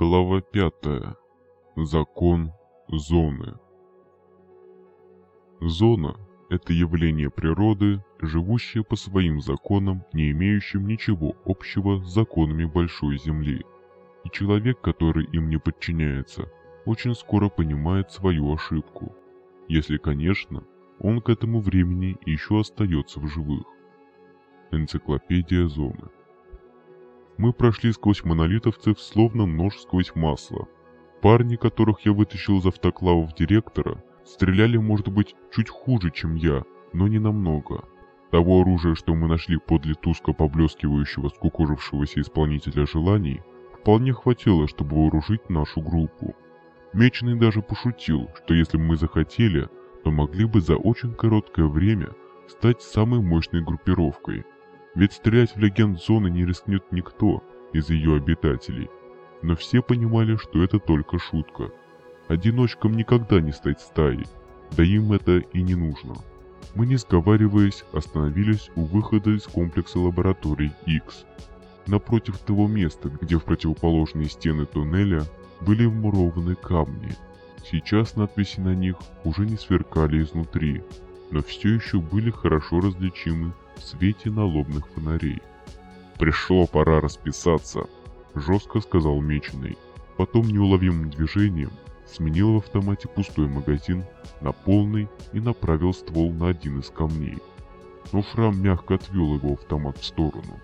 Глава пятая. Закон зоны. Зона – это явление природы, живущее по своим законам, не имеющим ничего общего с законами Большой Земли. И человек, который им не подчиняется, очень скоро понимает свою ошибку. Если, конечно, он к этому времени еще остается в живых. Энциклопедия зоны. Мы прошли сквозь монолитовцев, словно нож сквозь масло. Парни, которых я вытащил из автоклавов директора, стреляли, может быть, чуть хуже, чем я, но не намного. Того оружия, что мы нашли подле тускло поблескивающего скукожившегося исполнителя желаний, вполне хватило, чтобы вооружить нашу группу. Меченый даже пошутил, что если мы захотели, то могли бы за очень короткое время стать самой мощной группировкой – ведь стрелять в легенд зоны не рискнет никто из ее обитателей. Но все понимали, что это только шутка. Одиночкам никогда не стать стаей, да им это и не нужно. Мы, не сговариваясь, остановились у выхода из комплекса лабораторий X. Напротив того места, где в противоположные стены туннеля были вмурованы камни. Сейчас надписи на них уже не сверкали изнутри, но все еще были хорошо различимы в свете налобных фонарей. «Пришло пора расписаться», — жестко сказал Меченый. Потом неуловимым движением сменил в автомате пустой магазин на полный и направил ствол на один из камней. Но Фрам мягко отвел его автомат в сторону.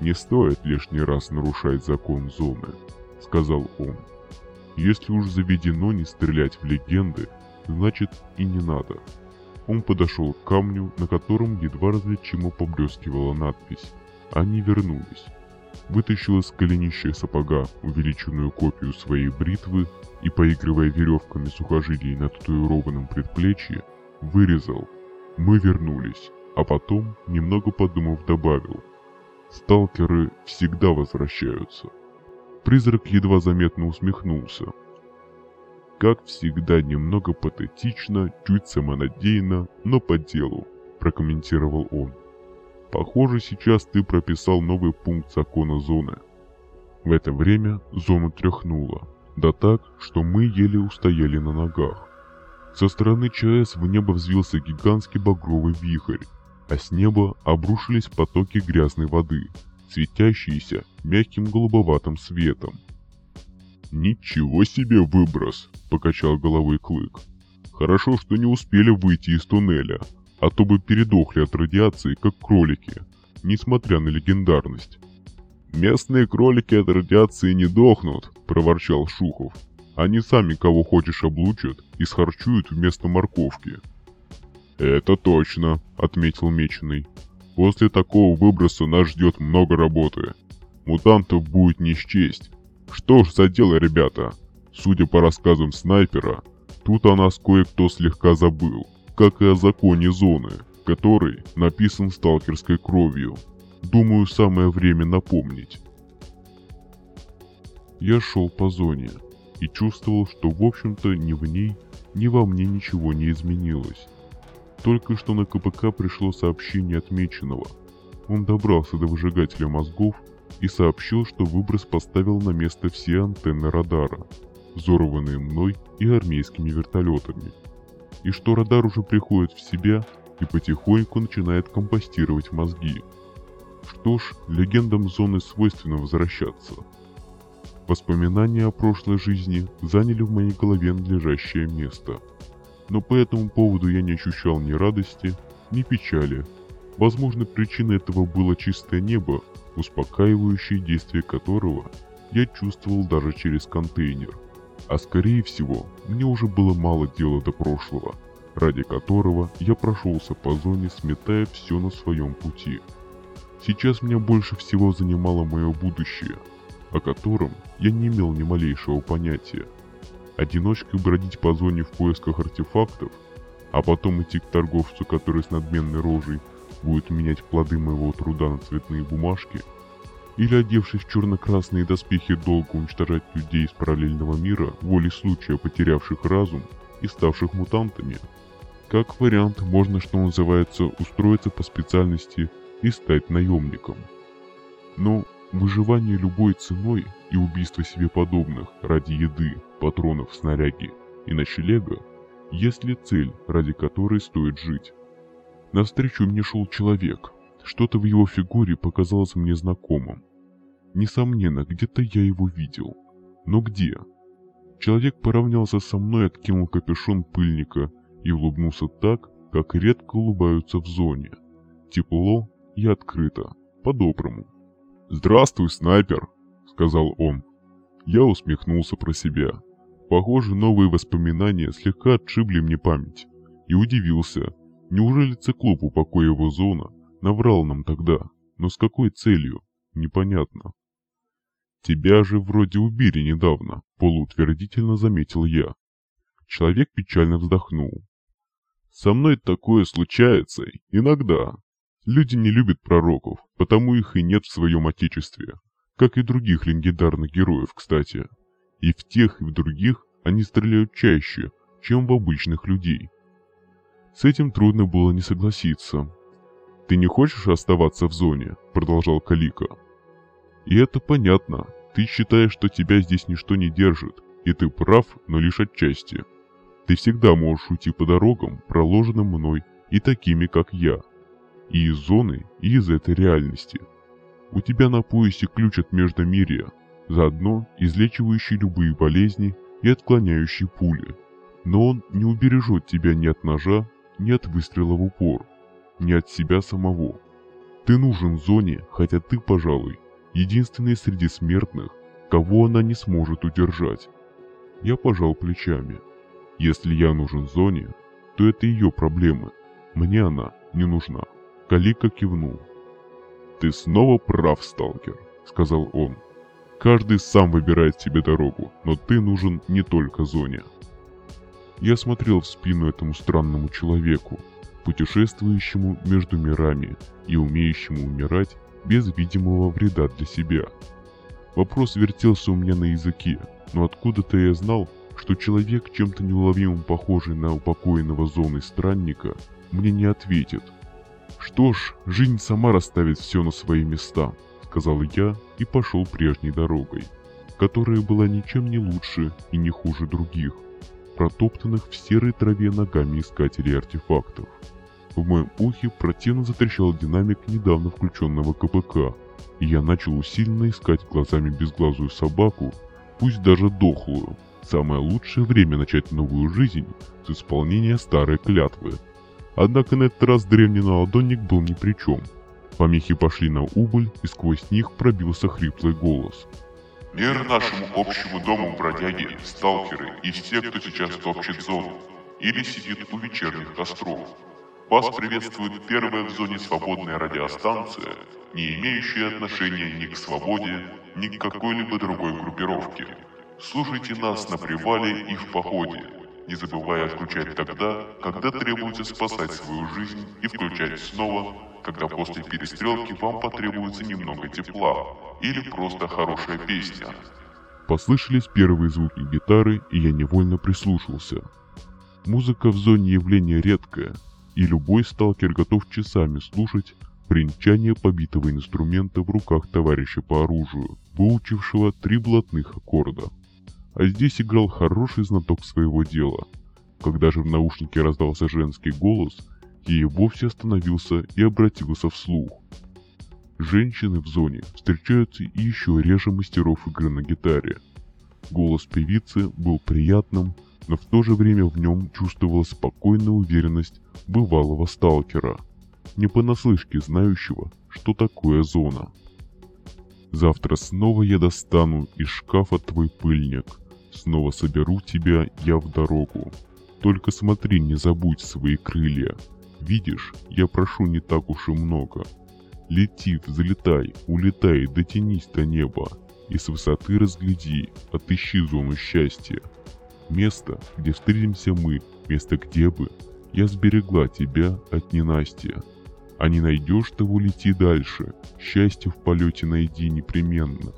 «Не стоит лишний раз нарушать закон зоны», — сказал он. «Если уж заведено не стрелять в легенды, значит и не надо». Он подошел к камню, на котором едва различимо поблескивала надпись. Они вернулись. Вытащил из голенища сапога увеличенную копию своей бритвы и, поигрывая веревками сухожилий на татуированном предплечье, вырезал. Мы вернулись, а потом, немного подумав, добавил. Сталкеры всегда возвращаются. Призрак едва заметно усмехнулся, как всегда, немного патетично, чуть самонадеянно, но по делу», – прокомментировал он. «Похоже, сейчас ты прописал новый пункт закона зоны». В это время зону тряхнуло, да так, что мы еле устояли на ногах. Со стороны ЧАЭС в небо взвился гигантский багровый вихрь, а с неба обрушились потоки грязной воды, светящиеся мягким голубоватым светом – «Ничего себе выброс!» – покачал головой Клык. «Хорошо, что не успели выйти из туннеля, а то бы передохли от радиации, как кролики, несмотря на легендарность». «Местные кролики от радиации не дохнут», – проворчал Шухов. «Они сами кого хочешь облучат и схарчуют вместо морковки». «Это точно», — отметил Меченый. «После такого выброса нас ждет много работы. Мутантов будет не счесть, что ж за дело, ребята? Судя по рассказам снайпера, тут о нас кое-кто слегка забыл, как и о законе зоны, который написан сталкерской кровью. Думаю, самое время напомнить. Я шел по зоне и чувствовал, что в общем-то ни в ней, ни во мне ничего не изменилось. Только что на КПК пришло сообщение отмеченного. Он добрался до выжигателя мозгов и сообщил, что выброс поставил на место все антенны радара, взорванные мной и армейскими вертолетами, и что радар уже приходит в себя и потихоньку начинает компостировать мозги. Что ж, легендам зоны свойственно возвращаться. Воспоминания о прошлой жизни заняли в моей голове надлежащее место. Но по этому поводу я не ощущал ни радости, ни печали. Возможно, причиной этого было чистое небо успокаивающее действие которого я чувствовал даже через контейнер. А скорее всего, мне уже было мало дела до прошлого, ради которого я прошелся по зоне, сметая все на своем пути. Сейчас меня больше всего занимало мое будущее, о котором я не имел ни малейшего понятия. Одиночкой бродить по зоне в поисках артефактов, а потом идти к торговцу, который с надменной рожей будет менять плоды моего труда на цветные бумажки, или одевшись в черно-красные доспехи долго уничтожать людей из параллельного мира, волей случая потерявших разум и ставших мутантами. Как вариант, можно, что называется, устроиться по специальности и стать наемником. Ну, Выживание любой ценой и убийство себе подобных ради еды, патронов, снаряги и ночлега, если цель, ради которой стоит жить. Навстречу мне шел человек. Что-то в его фигуре показалось мне знакомым. Несомненно, где-то я его видел. Но где? Человек поравнялся со мной, откинул капюшон пыльника и улыбнулся так, как редко улыбаются в зоне. Тепло и открыто, по-доброму. «Здравствуй, снайпер!» — сказал он. Я усмехнулся про себя. Похоже, новые воспоминания слегка отшибли мне память. И удивился. Неужели циклоп, упокоя его зона, наврал нам тогда? Но с какой целью? Непонятно. «Тебя же вроде убили недавно», — полуутвердительно заметил я. Человек печально вздохнул. «Со мной такое случается иногда. Люди не любят пророков, потому их и нет в своем отечестве, как и других легендарных героев, кстати. И в тех, и в других они стреляют чаще, чем в обычных людей. С этим трудно было не согласиться. «Ты не хочешь оставаться в зоне?» – продолжал Калика. «И это понятно. Ты считаешь, что тебя здесь ничто не держит, и ты прав, но лишь отчасти. Ты всегда можешь уйти по дорогам, проложенным мной и такими, как я – и из зоны, и из этой реальности. У тебя на поясе ключ от Междомирия, заодно излечивающий любые болезни и отклоняющий пули. Но он не убережет тебя ни от ножа, ни от выстрела в упор, ни от себя самого. Ты нужен зоне, хотя ты, пожалуй, единственный среди смертных, кого она не сможет удержать. Я пожал плечами. Если я нужен зоне, то это ее проблемы. Мне она не нужна. Калика кивнул. «Ты снова прав, сталкер», — сказал он. «Каждый сам выбирает себе дорогу, но ты нужен не только зоне». Я смотрел в спину этому странному человеку, путешествующему между мирами и умеющему умирать без видимого вреда для себя. Вопрос вертелся у меня на языке, но откуда-то я знал, что человек, чем-то неуловимым похожий на упокоенного зоны странника, мне не ответит – «Что ж, жизнь сама расставит все на свои места», — сказал я и пошел прежней дорогой, которая была ничем не лучше и не хуже других, протоптанных в серой траве ногами искателей артефактов. В моем ухе противно затрещал динамик недавно включенного КПК, и я начал усиленно искать глазами безглазую собаку, пусть даже дохлую. Самое лучшее время начать новую жизнь с исполнения старой клятвы — Однако на этот раз древний наладонник был ни при чем. Помехи пошли на убыль, и сквозь них пробился хриплый голос. «Мир нашему общему дому, бродяги, сталкеры и все, кто сейчас топчет зону или сидит у вечерних костров. Вас приветствует первая в зоне свободная радиостанция, не имеющая отношения ни к свободе, ни к какой-либо другой группировке. Слушайте нас на привале и в походе, не забывая отключать тогда, когда требуется спасать свою жизнь и включать снова, когда после перестрелки вам потребуется немного тепла или просто хорошая песня. Послышались первые звуки гитары, и я невольно прислушался. Музыка в зоне явления редкая, и любой сталкер готов часами слушать бренчание побитого инструмента в руках товарища по оружию, выучившего три блатных аккорда. А здесь играл хороший знаток своего дела. Когда же в наушнике раздался женский голос, я и вовсе остановился и обратился вслух. Женщины в зоне встречаются и еще реже мастеров игры на гитаре. Голос певицы был приятным, но в то же время в нем чувствовалась спокойная уверенность бывалого сталкера, не понаслышке знающего, что такое зона. Завтра снова я достану из шкафа твой пыльник, Снова соберу тебя я в дорогу. Только смотри, не забудь свои крылья. Видишь, я прошу не так уж и много. Лети, взлетай, улетай, дотянись до неба. И с высоты разгляди, отыщи зону счастья. Место, где встретимся мы, место где бы я сберегла тебя от ненастья. А не найдешь того, лети дальше. Счастье в полете найди непременно.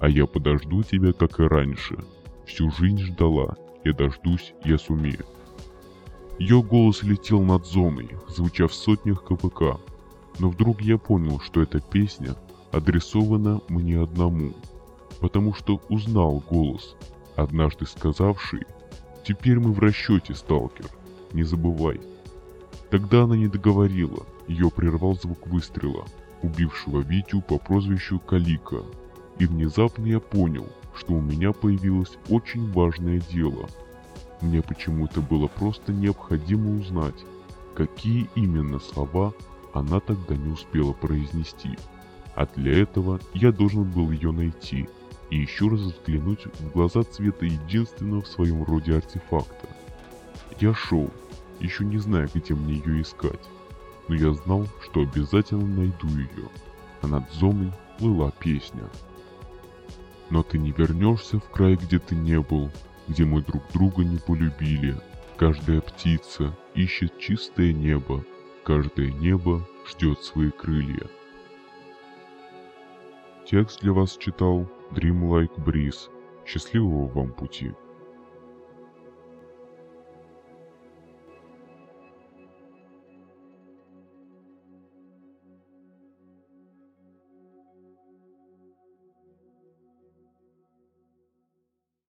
А я подожду тебя, как и раньше. Всю жизнь ждала. Я дождусь, я сумею. Ее голос летел над зоной, звуча в сотнях КПК. Но вдруг я понял, что эта песня адресована мне одному, потому что узнал голос, однажды сказавший «Теперь мы в расчете, сталкер, не забывай». Тогда она не договорила, ее прервал звук выстрела, убившего Витю по прозвищу Калика. И внезапно я понял, что у меня появилось очень важное дело. Мне почему-то было просто необходимо узнать, какие именно слова она тогда не успела произнести. А для этого я должен был ее найти и еще раз взглянуть в глаза цвета единственного в своем роде артефакта. Я шел, еще не зная, где мне ее искать, но я знал, что обязательно найду ее, а над зомой плыла песня. Но ты не вернешься в край, где ты не был, где мы друг друга не полюбили. Каждая птица ищет чистое небо, каждое небо ждет свои крылья. Текст для вас читал Dreamlike Breeze. Счастливого вам пути!